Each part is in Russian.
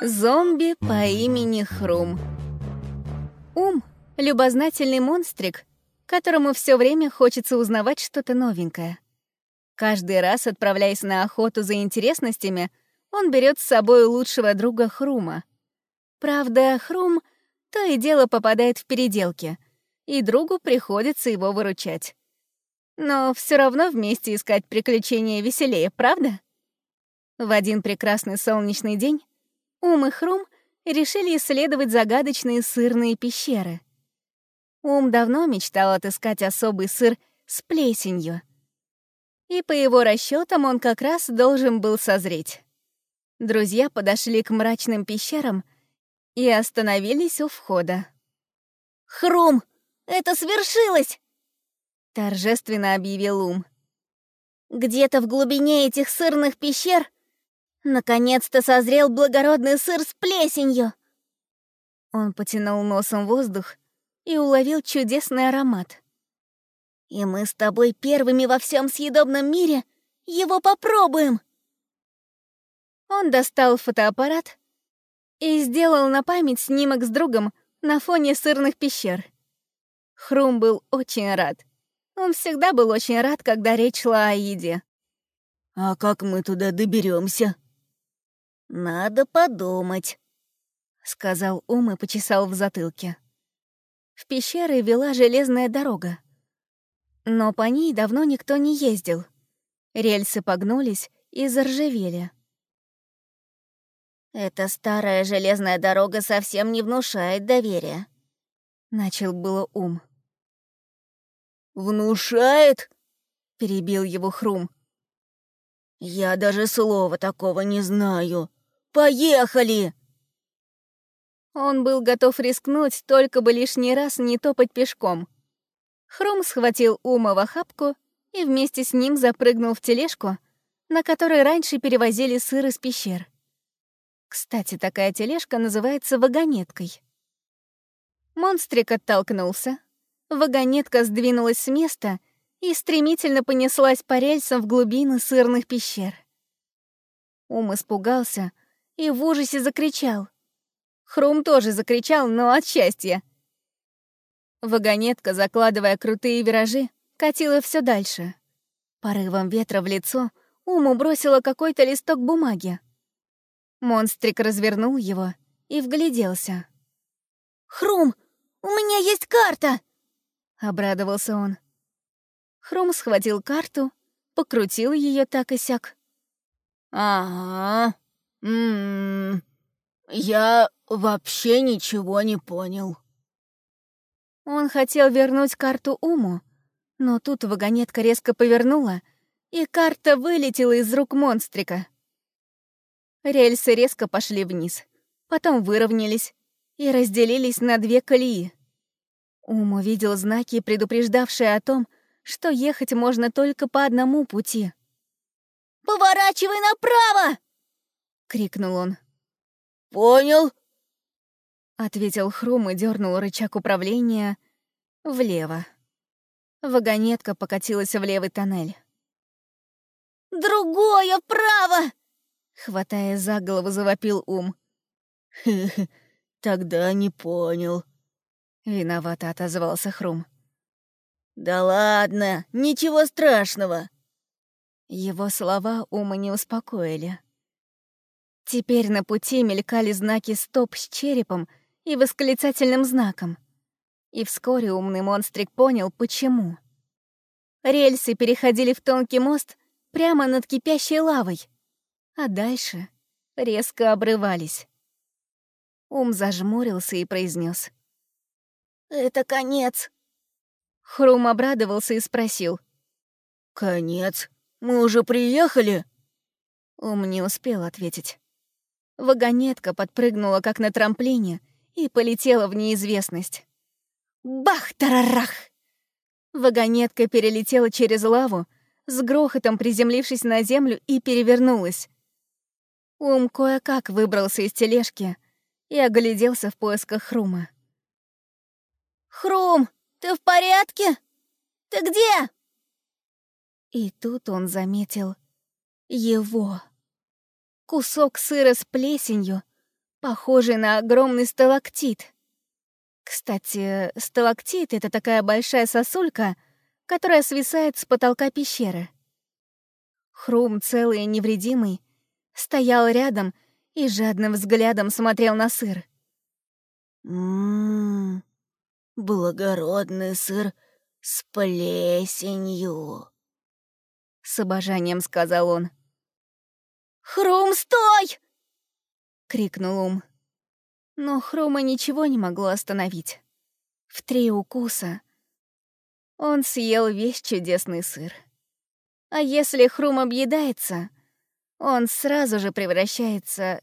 Зомби по имени Хрум. Ум — любознательный монстрик, которому все время хочется узнавать что-то новенькое. Каждый раз, отправляясь на охоту за интересностями, он берет с собой лучшего друга Хрума. Правда, Хрум то и дело попадает в переделки, и другу приходится его выручать. Но все равно вместе искать приключения веселее, правда? В один прекрасный солнечный день Ум и Хрум решили исследовать загадочные сырные пещеры. Ум давно мечтал отыскать особый сыр с плесенью. И по его расчетам он как раз должен был созреть. Друзья подошли к мрачным пещерам и остановились у входа. «Хрум, это свершилось!» — торжественно объявил Ум. «Где-то в глубине этих сырных пещер Наконец-то созрел благородный сыр с плесенью!» Он потянул носом воздух и уловил чудесный аромат. «И мы с тобой первыми во всем съедобном мире его попробуем!» Он достал фотоаппарат и сделал на память снимок с другом на фоне сырных пещер. Хрум был очень рад. Он всегда был очень рад, когда речь шла о еде. «А как мы туда доберемся? «Надо подумать», — сказал Ум и почесал в затылке. В пещеры вела железная дорога. Но по ней давно никто не ездил. Рельсы погнулись и заржавели. «Эта старая железная дорога совсем не внушает доверия», — начал было Ум. «Внушает?» — перебил его Хрум. «Я даже слова такого не знаю. Поехали!» Он был готов рискнуть, только бы лишний раз не топать пешком. Хром схватил Ума в охапку и вместе с ним запрыгнул в тележку, на которой раньше перевозили сыр из пещер. Кстати, такая тележка называется вагонеткой. Монстрик оттолкнулся, вагонетка сдвинулась с места и стремительно понеслась по рельсам в глубины сырных пещер. Ум испугался — и в ужасе закричал. Хрум тоже закричал, но от счастья. Вагонетка, закладывая крутые виражи, катила все дальше. Порывом ветра в лицо Уму бросила какой-то листок бумаги. Монстрик развернул его и вгляделся. «Хрум, у меня есть карта!» — обрадовался он. Хрум схватил карту, покрутил ее так и сяк. «Ага, Ммм, я вообще ничего не понял. Он хотел вернуть карту Уму, но тут вагонетка резко повернула, и карта вылетела из рук монстрика. Рельсы резко пошли вниз, потом выровнялись и разделились на две колеи. Ум увидел знаки, предупреждавшие о том, что ехать можно только по одному пути. «Поворачивай направо!» — крикнул он. «Понял», — ответил Хрум и дернул рычаг управления влево. Вагонетка покатилась в левый тоннель. «Другое вправо!» — хватая за голову, завопил ум. «Хе-хе, тогда не понял», — виновато отозвался Хрум. «Да ладно, ничего страшного». Его слова ума не успокоили. Теперь на пути мелькали знаки «стоп» с черепом и восклицательным знаком. И вскоре умный монстрик понял, почему. Рельсы переходили в тонкий мост прямо над кипящей лавой, а дальше резко обрывались. Ум зажмурился и произнес: «Это конец». Хрум обрадовался и спросил. «Конец? Мы уже приехали?» Ум не успел ответить. Вагонетка подпрыгнула, как на трамплине, и полетела в неизвестность. Бах-тарарах! Вагонетка перелетела через лаву, с грохотом приземлившись на землю и перевернулась. Ум кое-как выбрался из тележки и огляделся в поисках Хрума. «Хрум, ты в порядке? Ты где?» И тут он заметил его. Кусок сыра с плесенью похожий на огромный сталактит. Кстати, сталактит — это такая большая сосулька, которая свисает с потолка пещеры. Хрум, целый и невредимый, стоял рядом и жадным взглядом смотрел на сыр. Ммм, благородный сыр с плесенью. С обожанием сказал он. «Хрум, стой!» — крикнул Ум. Но Хрума ничего не могло остановить. В три укуса он съел весь чудесный сыр. А если Хрум объедается, он сразу же превращается...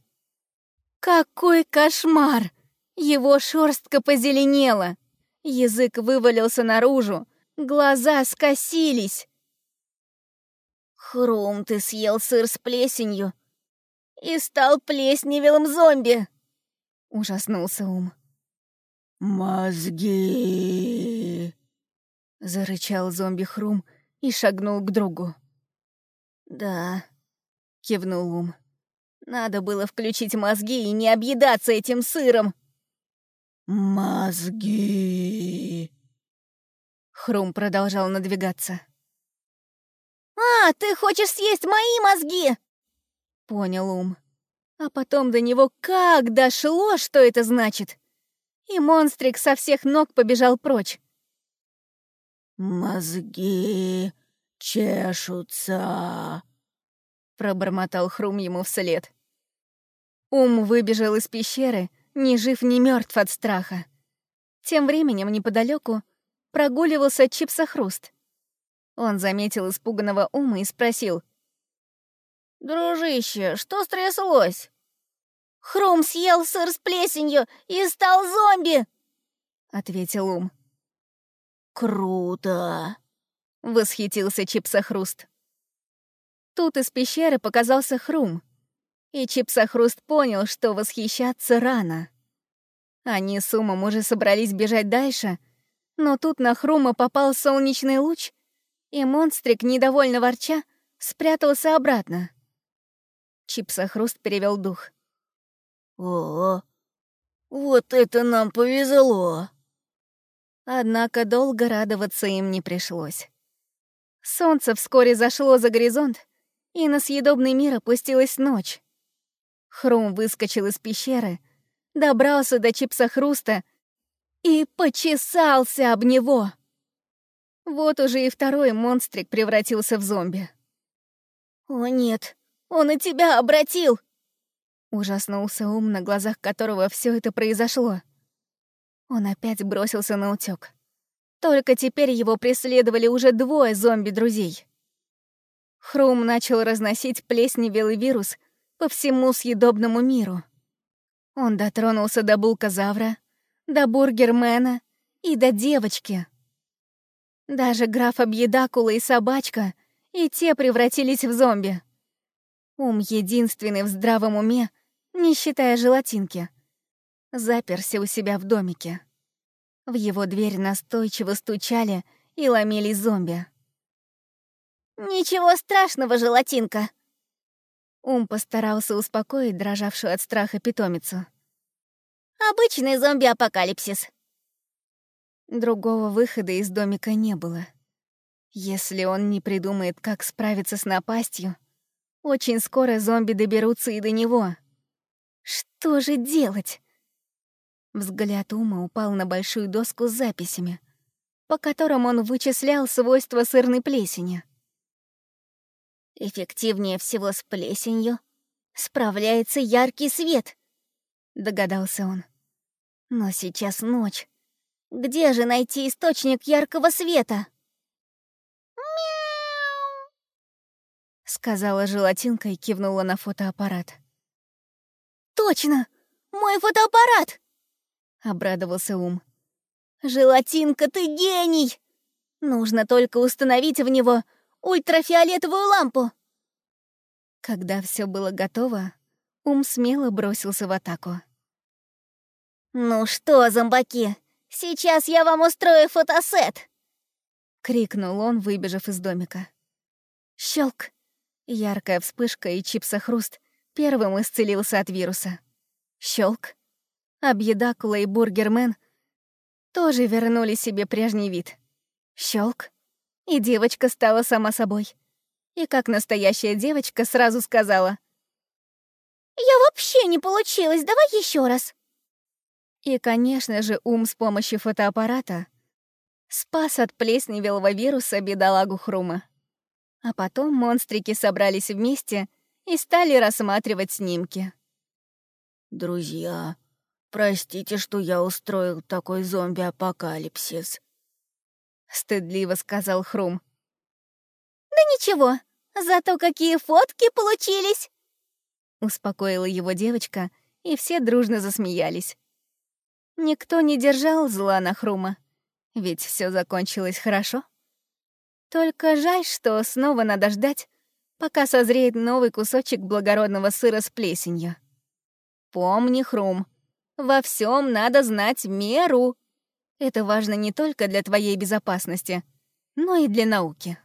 Какой кошмар! Его шерстка позеленела, язык вывалился наружу, глаза скосились. «Хрум, ты съел сыр с плесенью и стал плесневелым зомби!» — ужаснулся Ум. «Мозги!» — зарычал зомби Хрум и шагнул к другу. «Да», — кивнул Ум. «Надо было включить мозги и не объедаться этим сыром!» «Мозги!» Хрум продолжал надвигаться. «А, ты хочешь съесть мои мозги?» Понял Ум. А потом до него как дошло, что это значит. И монстрик со всех ног побежал прочь. «Мозги чешутся», — пробормотал Хрум ему вслед. Ум выбежал из пещеры, ни жив, ни мертв от страха. Тем временем неподалеку прогуливался Чипсохруст. Он заметил испуганного Ума и спросил. «Дружище, что стряслось?» «Хрум съел сыр с плесенью и стал зомби!» — ответил Ум. «Круто!» — восхитился Чипсохруст. Тут из пещеры показался Хрум, и Чипсохруст понял, что восхищаться рано. Они с Умом уже собрались бежать дальше, но тут на Хрума попал солнечный луч, и монстрик, недовольно ворча, спрятался обратно. Чипсохруст перевел дух. «О, вот это нам повезло!» Однако долго радоваться им не пришлось. Солнце вскоре зашло за горизонт, и на съедобный мир опустилась ночь. Хрум выскочил из пещеры, добрался до чипса хруста и почесался об него. Вот уже и второй монстрик превратился в зомби. «О нет, он и тебя обратил!» Ужаснулся ум, на глазах которого все это произошло. Он опять бросился на утёк. Только теперь его преследовали уже двое зомби-друзей. Хрум начал разносить плесневелый вирус по всему съедобному миру. Он дотронулся до булказавра, до бургермена и до девочки. Даже граф Объедакула и собачка, и те превратились в зомби. Ум единственный в здравом уме, не считая желатинки — заперся у себя в домике. В его дверь настойчиво стучали и ломились зомби. «Ничего страшного, желатинка!» Ум постарался успокоить дрожавшую от страха питомицу. «Обычный зомби-апокалипсис!» Другого выхода из домика не было. Если он не придумает, как справиться с напастью, очень скоро зомби доберутся и до него. Что же делать? Взгляд Ума упал на большую доску с записями, по которым он вычислял свойства сырной плесени. «Эффективнее всего с плесенью справляется яркий свет», — догадался он. «Но сейчас ночь. Где же найти источник яркого света?» «Мяу!» — сказала желатинка и кивнула на фотоаппарат. «Точно! Мой фотоаппарат!» — обрадовался Ум. «Желатинка, ты гений! Нужно только установить в него ультрафиолетовую лампу!» Когда все было готово, Ум смело бросился в атаку. «Ну что, зомбаки, сейчас я вам устрою фотосет!» — крикнул он, выбежав из домика. Щелк! Яркая вспышка и чипса-хруст первым исцелился от вируса. Щелк. Объедакула и Бургермен тоже вернули себе прежний вид. Щелк. И девочка стала сама собой. И как настоящая девочка сразу сказала. «Я вообще не получилось, давай еще раз». И, конечно же, ум с помощью фотоаппарата спас от плесневелого вируса бедолагу Хрума. А потом монстрики собрались вместе и стали рассматривать снимки. «Друзья, простите, что я устроил такой зомби-апокалипсис», — стыдливо сказал Хрум. «Да ничего, зато какие фотки получились!» Успокоила его девочка, и все дружно засмеялись. Никто не держал зла на Хрума, ведь все закончилось хорошо. Только жаль, что снова надо ждать, пока созреет новый кусочек благородного сыра с плесенью. Помни, Хрум, во всем надо знать меру. Это важно не только для твоей безопасности, но и для науки.